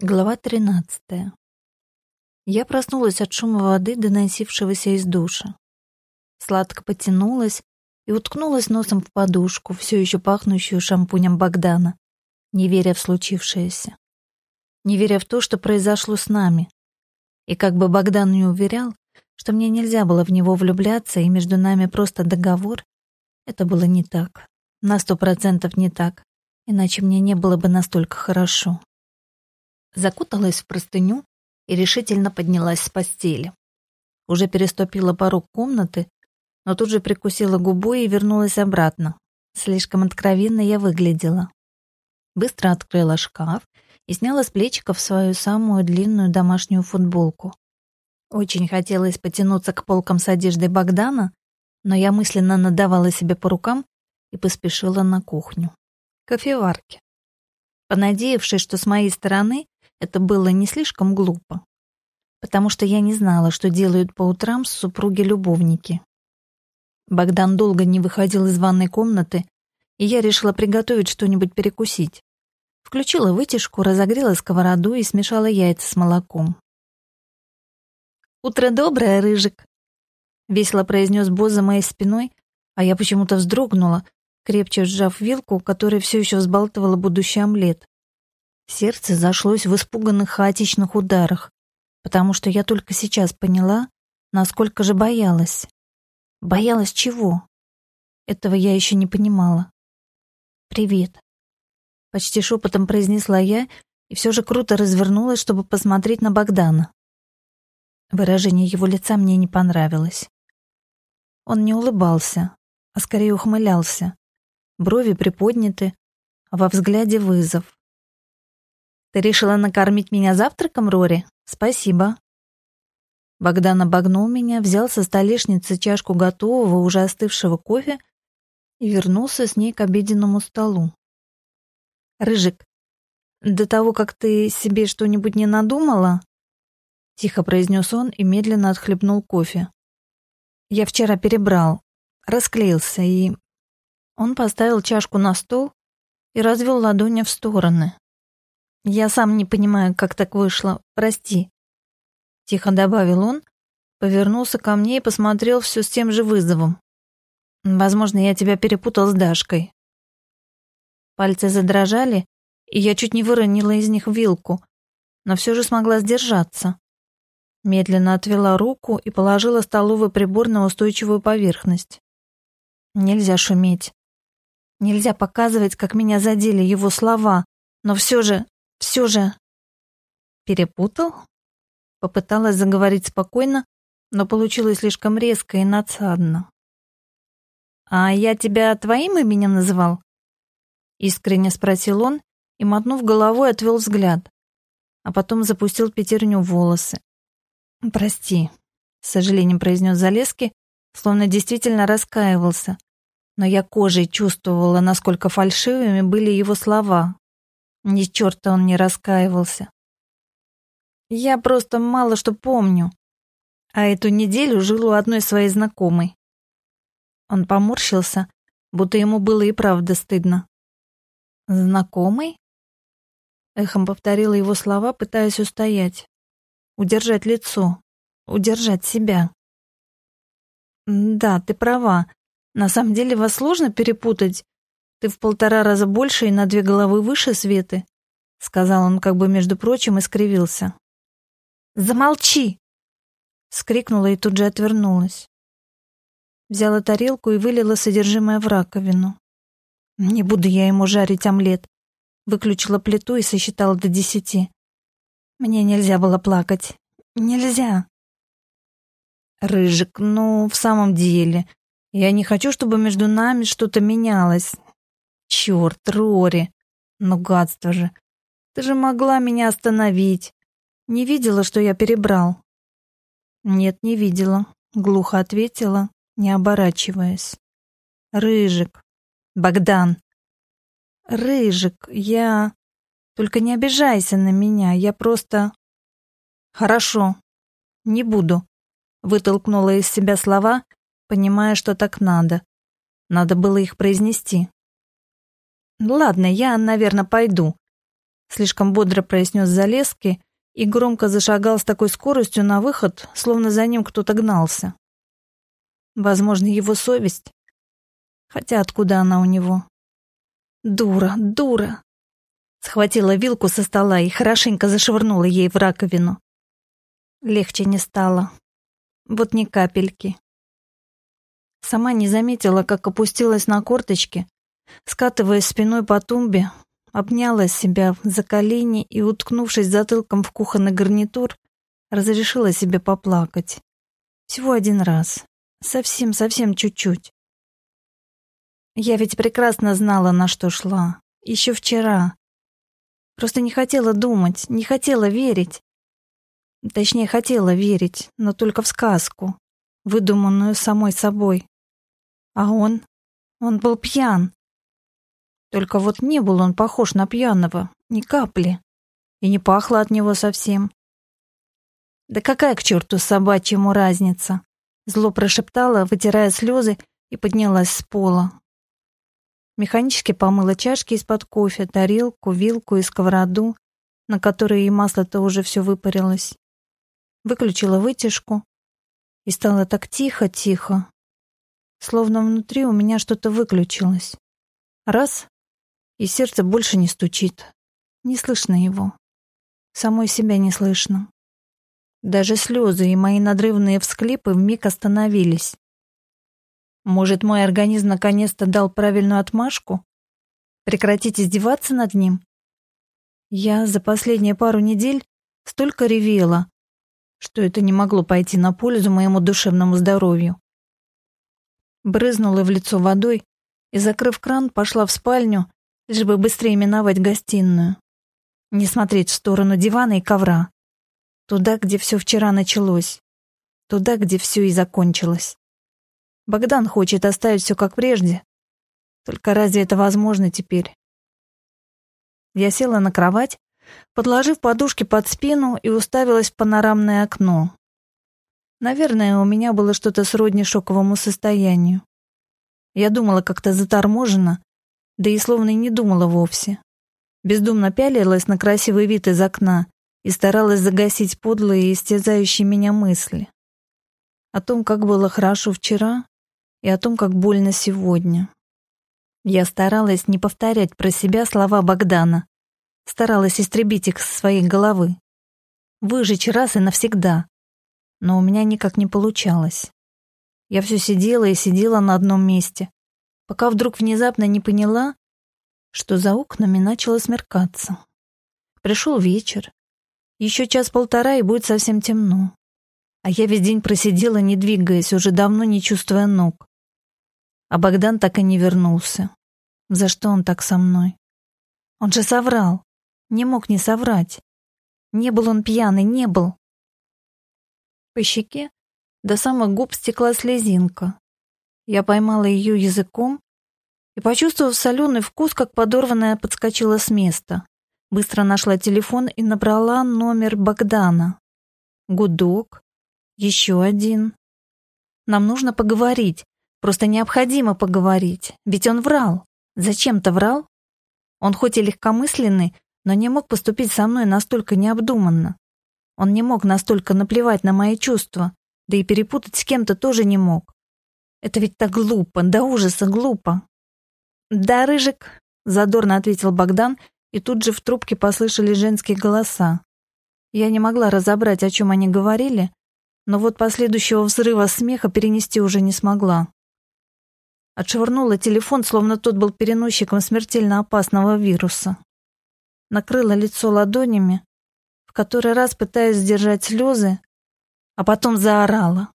Глава 13. Я проснулась от шума воды, доносившегося из душа. Сладко потянулась и уткнулась носом в подушку, все еще пахнущую шампунем Богдана, не веря в случившееся. Не веря в то, что произошло с нами. И как бы Богдан не уверял, что мне нельзя было в него влюбляться, и между нами просто договор, это было не так. На сто процентов не так. Иначе мне не было бы настолько хорошо закуталась в простыню и решительно поднялась с постели. Уже переступила порог комнаты, но тут же прикусила губу и вернулась обратно. Слишком откровенно я выглядела. Быстро открыла шкаф и сняла с плечиков свою самую длинную домашнюю футболку. Очень хотелось потянуться к полкам с одеждой Богдана, но я мысленно надавала себе по рукам и поспешила на кухню. Кофеварки. Понадеявшись, что с моей стороны это было не слишком глупо, потому что я не знала, что делают по утрам супруги-любовники. Богдан долго не выходил из ванной комнаты, и я решила приготовить что-нибудь перекусить. Включила вытяжку, разогрела сковороду и смешала яйца с молоком. «Утро доброе, Рыжик!» — весело произнес Бо за моей спиной, а я почему-то вздрогнула, крепче сжав вилку, которая все еще взбалтывала будущий омлет. Сердце зашлось в испуганных хаотичных ударах, потому что я только сейчас поняла, насколько же боялась. Боялась чего? Этого я еще не понимала. «Привет», — почти шепотом произнесла я и все же круто развернулась, чтобы посмотреть на Богдана. Выражение его лица мне не понравилось. Он не улыбался, а скорее ухмылялся. Брови приподняты, а во взгляде вызов. Ты решила накормить меня завтраком, Рори? Спасибо. Богдан обогнул меня, взял со столешницы чашку готового, уже остывшего кофе и вернулся с ней к обеденному столу. «Рыжик, до того, как ты себе что-нибудь не надумала?» Тихо произнес он и медленно отхлебнул кофе. «Я вчера перебрал, расклеился и...» Он поставил чашку на стол и развел ладони в стороны. Я сам не понимаю, как так вышло. Прости. Тихо добавил он, повернулся ко мне и посмотрел все с тем же вызовом. Возможно, я тебя перепутал с Дашкой. Пальцы задрожали, и я чуть не выронила из них вилку, но все же смогла сдержаться. Медленно отвела руку и положила столовый прибор на устойчивую поверхность. Нельзя шуметь. Нельзя показывать, как меня задели его слова, но все же все же... Перепутал? Попыталась заговорить спокойно, но получилось слишком резко и надсадно. «А я тебя твоим именем называл?» Искренне спросил он и, мотнув головой, отвел взгляд, а потом запустил пятерню в волосы. «Прости», — с сожалением произнес Залески, словно действительно раскаивался, но я кожей чувствовала, насколько фальшивыми были его слова, ни черта он не раскаивался. Я просто мало что помню. А эту неделю жил у одной своей знакомой. Он поморщился, будто ему было и правда стыдно. «Знакомый?» Эхом повторила его слова, пытаясь устоять. Удержать лицо. Удержать себя. «Да, ты права. На самом деле вас сложно перепутать ты в полтора раза больше и на две головы выше Светы», — сказал он как бы, между прочим, и скривился. «Замолчи!» — скрикнула и тут же отвернулась. Взяла тарелку и вылила содержимое в раковину. «Не буду я ему жарить омлет», — выключила плиту и сосчитала до десяти. Мне нельзя было плакать. Нельзя. Рыжик, ну, в самом деле, я не хочу, чтобы между нами что-то менялось. Черт, Рори! Ну, гадство же! Ты же могла меня остановить. Не видела, что я перебрал? Нет, не видела. Глухо ответила, не оборачиваясь. Рыжик. Богдан. Рыжик, я... Только не обижайся на меня, я просто... Хорошо, не буду. Вытолкнула из себя слова, понимая, что так надо. Надо было их произнести. «Ладно, я, наверное, пойду». слишком бодро произнес Залески и громко зашагал с такой скоростью на выход, словно за ним кто-то гнался. Возможно, его совесть. Хотя откуда она у него? Дура, дура. Схватила вилку со стола и хорошенько зашвырнула ей в раковину. Легче не стало. Вот ни капельки. Сама не заметила, как опустилась на корточки, скатываясь спиной по тумбе, обняла себя за колени и, уткнувшись затылком в кухонный гарнитур, разрешила себе поплакать. Всего один раз. Совсем-совсем чуть-чуть. Я ведь прекрасно знала, на что шла. Еще вчера. Просто не хотела думать, не хотела верить. Точнее, хотела верить, но только в сказку, выдуманную самой собой. А он? Он был пьян. Только вот не был он похож на пьяного, ни капли. И не пахло от него совсем. Да какая к черту собачьему разница? Зло прошептала, вытирая слезы, и поднялась с пола. Механически помыла чашки из-под кофе, тарелку, вилку и сковороду, на которой и масло-то уже все выпарилось. Выключила вытяжку, и стало так тихо-тихо, словно внутри у меня что-то выключилось. Раз — и сердце больше не стучит. Не слышно его. Самой себя не слышно. Даже слезы и мои надрывные всклипы вмиг остановились. Может, мой организм наконец-то дал правильную отмашку? Прекратить издеваться над ним? Я за последние пару недель столько ревела, что это не могло пойти на пользу моему душевному здоровью. Брызнула в лицо водой и, закрыв кран, пошла в спальню, лишь бы быстрее миновать гостиную. Не смотреть в сторону дивана и ковра. Туда, где все вчера началось. Туда, где все и закончилось. Богдан хочет оставить все как прежде. Только разве это возможно теперь? Я села на кровать, подложив подушки под спину и уставилась в панорамное окно. Наверное, у меня было что-то сродни шоковому состоянию. Я думала как-то заторможенно, да и словно не думала вовсе. Бездумно пялилась на красивый вид из окна и старалась загасить подлые и истязающие меня мысли. О том, как было хорошо вчера, и о том, как больно сегодня. Я старалась не повторять про себя слова Богдана, старалась истребить их со своей головы, выжечь раз и навсегда, но у меня никак не получалось. Я все сидела и сидела на одном месте, пока вдруг внезапно не поняла, что за окнами начало смеркаться. Пришел вечер, еще час-полтора, и будет совсем темно. А я весь день просидела, не двигаясь, уже давно не чувствуя ног. А Богдан так и не вернулся. За что он так со мной? Он же соврал. Не мог не соврать. Не был он пьяный, не был. По щеке до самых губ стекла слезинка. Я поймала ее языком и, почувствовав соленый вкус, как подорванная, подскочила с места. Быстро нашла телефон и набрала номер Богдана. Гудок. Еще один. Нам нужно поговорить. Просто необходимо поговорить. Ведь он врал. Зачем-то врал. Он хоть и легкомысленный, но не мог поступить со мной настолько необдуманно. Он не мог настолько наплевать на мои чувства, да и перепутать с кем-то тоже не мог. Это ведь так глупо, до ужаса глупо. «Да, Рыжик», — задорно ответил Богдан и тут же в трубке послышались женские голоса. Я не могла разобрать, о чем они говорили, но вот последующего взрыва смеха перенести уже не смогла. Отшвырнула телефон, словно тот был переносчиком смертельно опасного вируса. Накрыла лицо ладонями, в который раз пытаясь сдержать слезы, а потом заорала.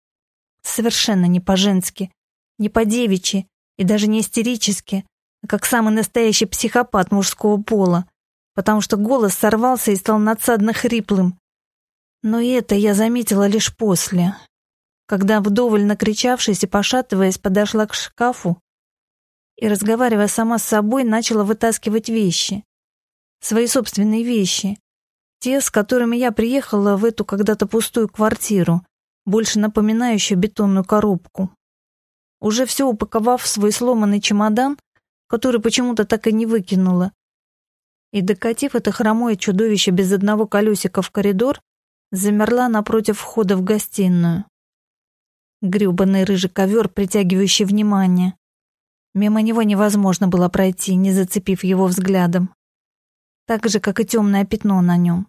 Совершенно не по-женски, не по-девичьи и даже не истерически, как самый настоящий психопат мужского пола, потому что голос сорвался и стал надсадно хриплым. Но это я заметила лишь после, когда, вдоволь накричавшись и пошатываясь, подошла к шкафу и, разговаривая сама с собой, начала вытаскивать вещи. Свои собственные вещи. Те, с которыми я приехала в эту когда-то пустую квартиру, больше напоминающую бетонную коробку. Уже все упаковав в свой сломанный чемодан, который почему-то так и не выкинула. и, докатив это хромое чудовище без одного колесика в коридор, замерла напротив входа в гостиную. Грёбаный рыжий ковер, притягивающий внимание. Мимо него невозможно было пройти, не зацепив его взглядом. Так же, как и темное пятно на нем.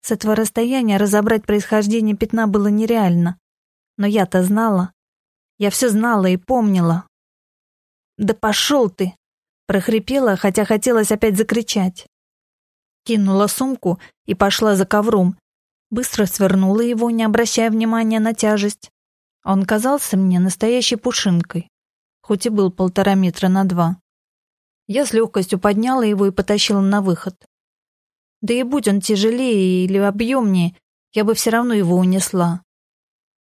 С этого расстояния разобрать происхождение пятна было нереально. Но я-то знала. Я все знала и помнила. «Да пошел ты!» прохрипела, хотя хотелось опять закричать. Кинула сумку и пошла за ковром. Быстро свернула его, не обращая внимания на тяжесть. Он казался мне настоящей пушинкой хоть и был полтора метра на два. Я с легкостью подняла его и потащила на выход. Да и будь он тяжелее или объемнее, я бы все равно его унесла.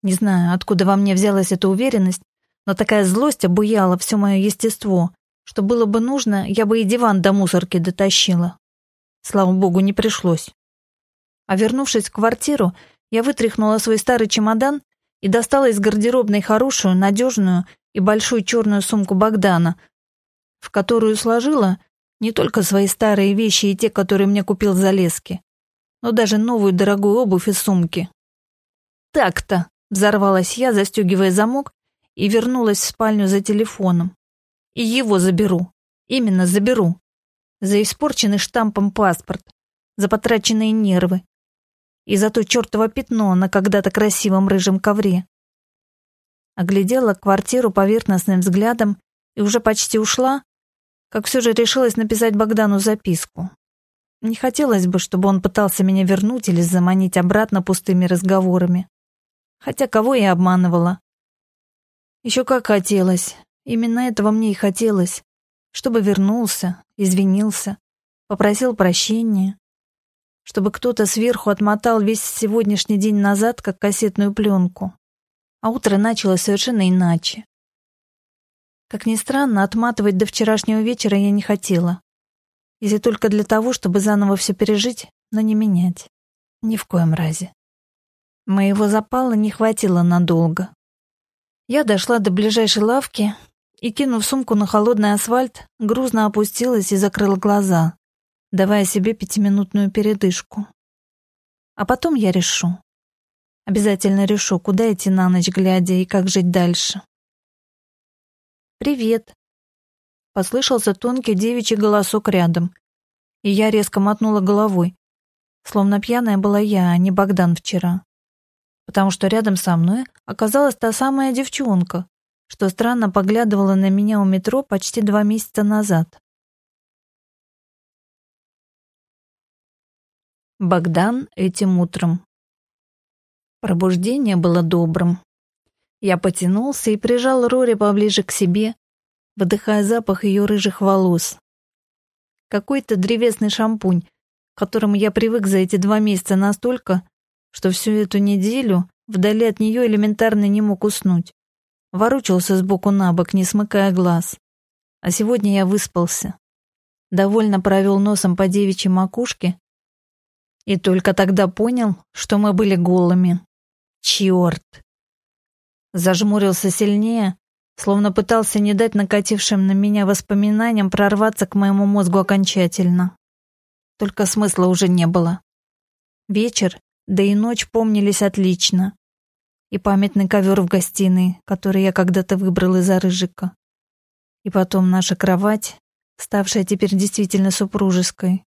Не знаю, откуда во мне взялась эта уверенность, но такая злость обуяла все мое естество, что было бы нужно, я бы и диван до мусорки дотащила. Слава богу, не пришлось. А вернувшись в квартиру, я вытряхнула свой старый чемодан и достала из гардеробной хорошую, надежную и большую черную сумку Богдана, в которую сложила не только свои старые вещи и те, которые мне купил за лески, но даже новую дорогую обувь и сумки. «Так-то!» — взорвалась я, застегивая замок, и вернулась в спальню за телефоном. «И его заберу. Именно заберу. За испорченный штампом паспорт, за потраченные нервы и за то чертово пятно на когда-то красивом рыжем ковре оглядела квартиру поверхностным взглядом и уже почти ушла, как все же решилась написать Богдану записку. Не хотелось бы, чтобы он пытался меня вернуть или заманить обратно пустыми разговорами. Хотя кого я обманывала? Еще как хотелось. Именно этого мне и хотелось. Чтобы вернулся, извинился, попросил прощения. Чтобы кто-то сверху отмотал весь сегодняшний день назад, как кассетную пленку а утро началось совершенно иначе. Как ни странно, отматывать до вчерашнего вечера я не хотела. Если только для того, чтобы заново все пережить, но не менять. Ни в коем разе. Моего запала не хватило надолго. Я дошла до ближайшей лавки и, кинув сумку на холодный асфальт, грузно опустилась и закрыла глаза, давая себе пятиминутную передышку. А потом я решу. Обязательно решу, куда идти на ночь глядя и как жить дальше. «Привет!» Послышался тонкий девичий голосок рядом, и я резко мотнула головой, словно пьяная была я, а не Богдан вчера. Потому что рядом со мной оказалась та самая девчонка, что странно поглядывала на меня у метро почти два месяца назад. Богдан этим утром Пробуждение было добрым. Я потянулся и прижал Рори поближе к себе, выдыхая запах ее рыжих волос. Какой-то древесный шампунь, к которому я привык за эти два месяца настолько, что всю эту неделю вдали от нее элементарно не мог уснуть. Ворочался сбоку на бок, не смыкая глаз. А сегодня я выспался. Довольно провел носом по девичьей макушке и только тогда понял, что мы были голыми. Черт! Зажмурился сильнее, словно пытался не дать накатившим на меня воспоминаниям прорваться к моему мозгу окончательно. Только смысла уже не было. Вечер, да и ночь помнились отлично. И памятный ковер в гостиной, который я когда-то выбрал из-за рыжика. И потом наша кровать, ставшая теперь действительно супружеской.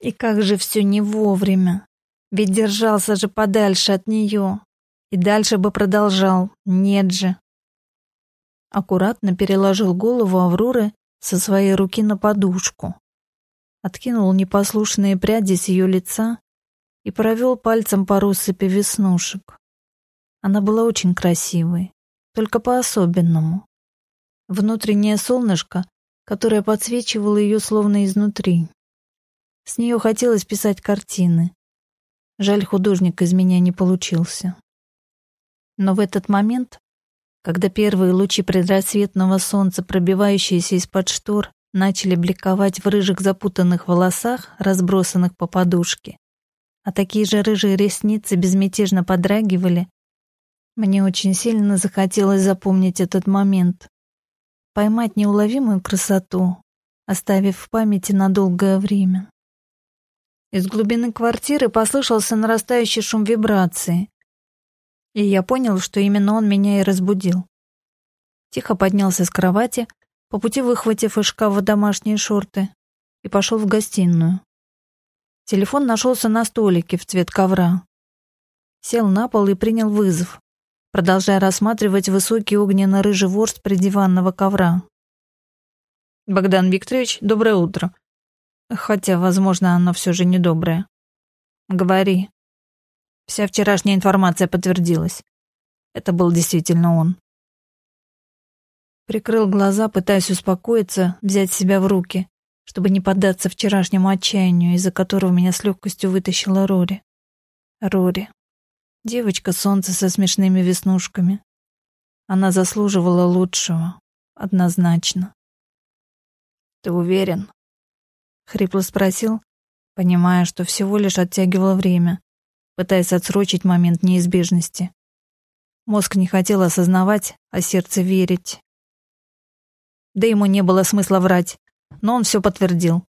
И как же все не вовремя. Ведь держался же подальше от нее. И дальше бы продолжал. Нет же. Аккуратно переложил голову Авроры со своей руки на подушку. Откинул непослушные пряди с ее лица и провел пальцем по россыпи веснушек. Она была очень красивой, только по-особенному. Внутреннее солнышко, которое подсвечивало ее словно изнутри. С нее хотелось писать картины. Жаль, художник из меня не получился. Но в этот момент, когда первые лучи предрассветного солнца, пробивающиеся из-под штор, начали бликовать в рыжих запутанных волосах, разбросанных по подушке, а такие же рыжие ресницы безмятежно подрагивали, мне очень сильно захотелось запомнить этот момент, поймать неуловимую красоту, оставив в памяти на долгое время. Из глубины квартиры послышался нарастающий шум вибрации, и я понял, что именно он меня и разбудил. Тихо поднялся с кровати, по пути выхватив из шкафа домашние шорты, и пошел в гостиную. Телефон нашелся на столике в цвет ковра. Сел на пол и принял вызов, продолжая рассматривать высокий огненно-рыжий ворс придиванного ковра. «Богдан Викторович, доброе утро. Хотя, возможно, оно все же не доброе. Говори». Вся вчерашняя информация подтвердилась. Это был действительно он. Прикрыл глаза, пытаясь успокоиться, взять себя в руки чтобы не поддаться вчерашнему отчаянию, из-за которого меня с легкостью вытащила Рори. Рори. Девочка солнца со смешными веснушками. Она заслуживала лучшего. Однозначно. «Ты уверен?» — хрипло спросил, понимая, что всего лишь оттягивало время, пытаясь отсрочить момент неизбежности. Мозг не хотел осознавать, а сердце верить. Да ему не было смысла врать но он все подтвердил.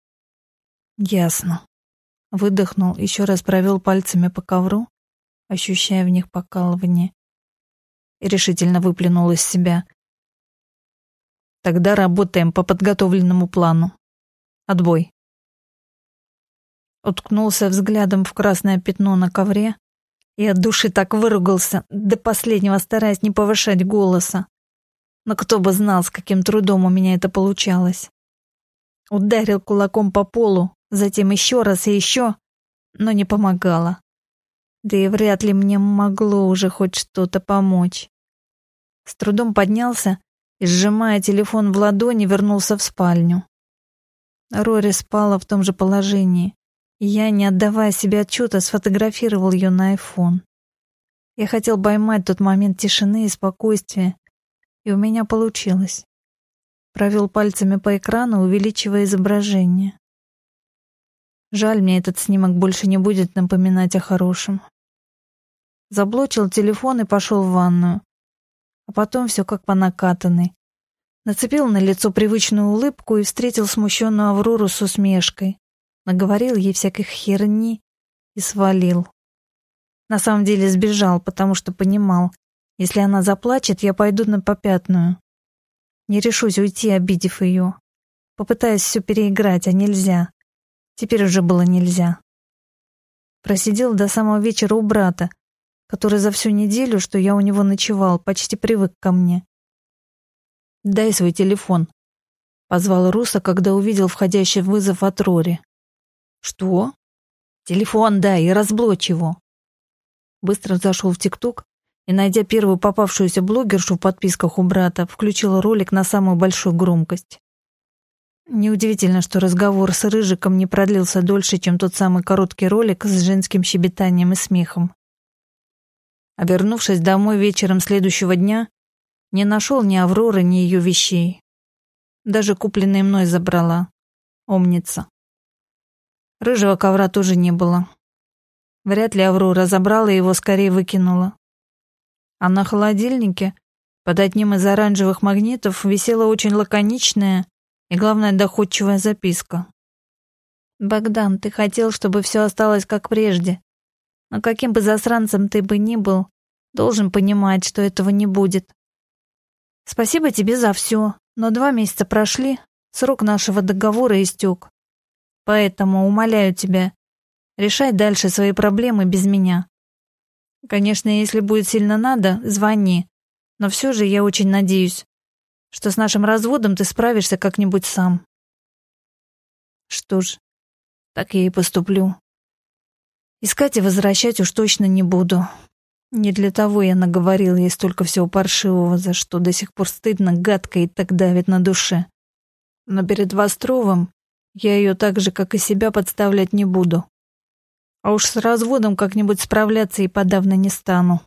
Ясно. Выдохнул, еще раз провел пальцами по ковру, ощущая в них покалывание, и решительно выплюнул из себя. Тогда работаем по подготовленному плану. Отбой. Уткнулся взглядом в красное пятно на ковре и от души так выругался, до последнего стараясь не повышать голоса. Но кто бы знал, с каким трудом у меня это получалось. Ударил кулаком по полу, затем еще раз и еще, но не помогало. Да и вряд ли мне могло уже хоть что-то помочь. С трудом поднялся и, сжимая телефон в ладони, вернулся в спальню. Рори спала в том же положении, я, не отдавая себе отчета, сфотографировал ее на айфон. Я хотел поймать тот момент тишины и спокойствия, и у меня получилось. Провел пальцами по экрану, увеличивая изображение. Жаль, мне этот снимок больше не будет напоминать о хорошем. Заблочил телефон и пошел в ванную. А потом все как по накатанной. Нацепил на лицо привычную улыбку и встретил смущенную Аврору с усмешкой. Наговорил ей всяких херни и свалил. На самом деле сбежал, потому что понимал, если она заплачет, я пойду на попятную. Не решусь уйти, обидев ее. Попытаюсь все переиграть, а нельзя. Теперь уже было нельзя. Просидел до самого вечера у брата, который за всю неделю, что я у него ночевал, почти привык ко мне. «Дай свой телефон», — позвал Руса, когда увидел входящий вызов от Рори. «Что?» «Телефон дай и разблочь его». Быстро зашел в ТикТок и, найдя первую попавшуюся блогершу в подписках у брата, включила ролик на самую большую громкость. Неудивительно, что разговор с Рыжиком не продлился дольше, чем тот самый короткий ролик с женским щебетанием и смехом. А вернувшись домой вечером следующего дня, не нашел ни Авроры, ни ее вещей. Даже купленные мной забрала. Умница. Рыжего ковра тоже не было. Вряд ли Аврора забрала его, скорее выкинула а на холодильнике под одним из оранжевых магнитов висела очень лаконичная и, главное, доходчивая записка. «Богдан, ты хотел, чтобы все осталось как прежде. Но каким бы засранцем ты бы ни был, должен понимать, что этого не будет. Спасибо тебе за все, но два месяца прошли, срок нашего договора истек. Поэтому умоляю тебя, решай дальше свои проблемы без меня. Конечно, если будет сильно надо, звони. Но все же я очень надеюсь, что с нашим разводом ты справишься как-нибудь сам. Что ж, так я и поступлю. Искать и возвращать уж точно не буду. Не для того я наговорил ей столько всего паршивого, за что до сих пор стыдно, гадко и так давит на душе. Но перед Востровым я ее так же, как и себя, подставлять не буду. А уж с разводом как-нибудь справляться и подавно не стану.